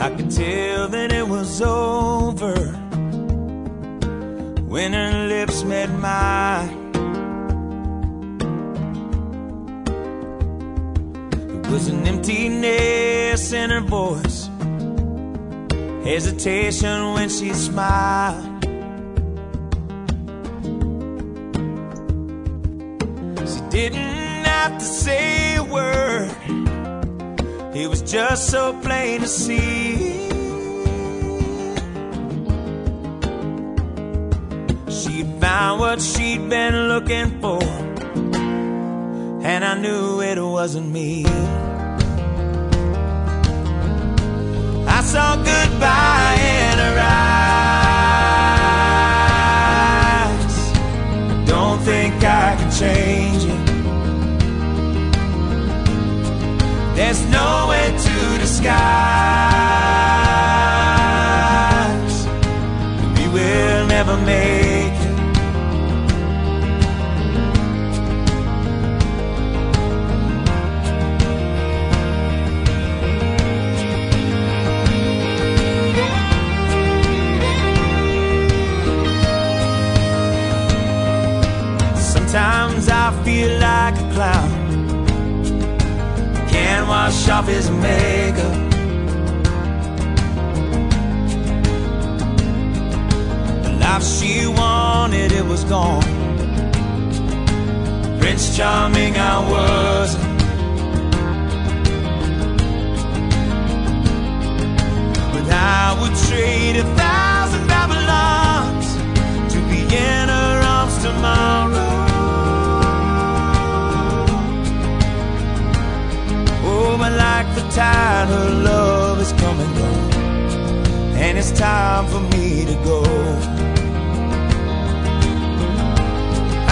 I could tell that it was over when her lips met mine. It was an emptiness in her voice, hesitation when she smiled. She didn't have to say it was just so plain to see. She'd found what she'd been looking for, and I knew it wasn't me. I saw goodbye feel like a clown. Can't wash off his makeup. The life she wanted, it was gone. Prince Charming, I wasn't. But I would trade a thousand her love is coming gone, and it's time for me to go.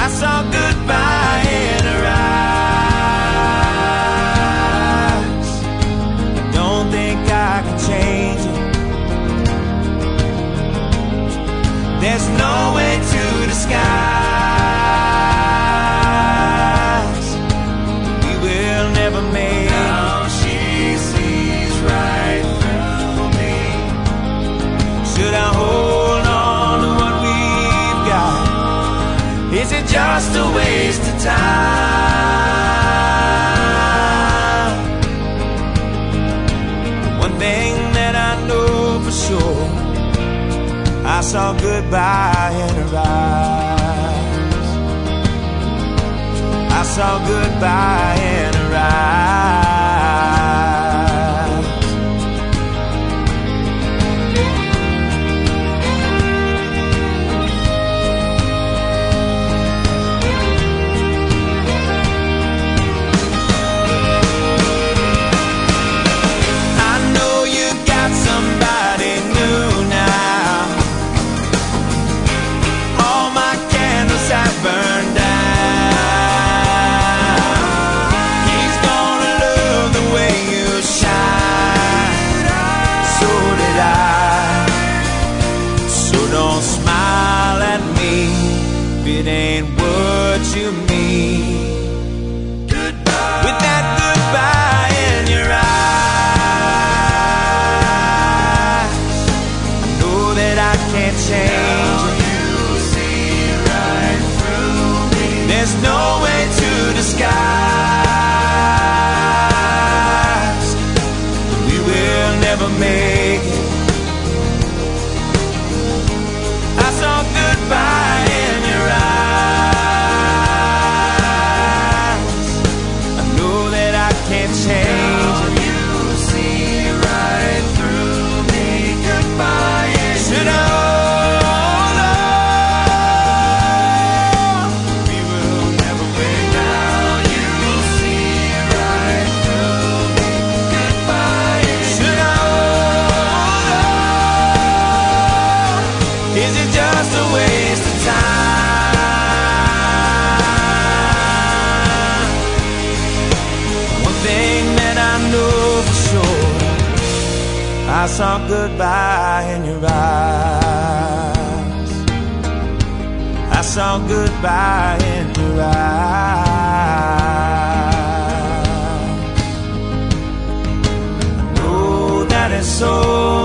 I saw goodbye in her eyes. I don't think I can change it. There's no way to disguise. Just a waste of time? One thing that I know for sure, I saw goodbye in her eyes. I saw goodbye in her eyes. You mean. Goodbye. With that goodbye in your eyes, I know that I can't change it. There's no way to disguise. We will never make I saw goodbye in your eyes. I saw goodbye in your eyes. Know that it's so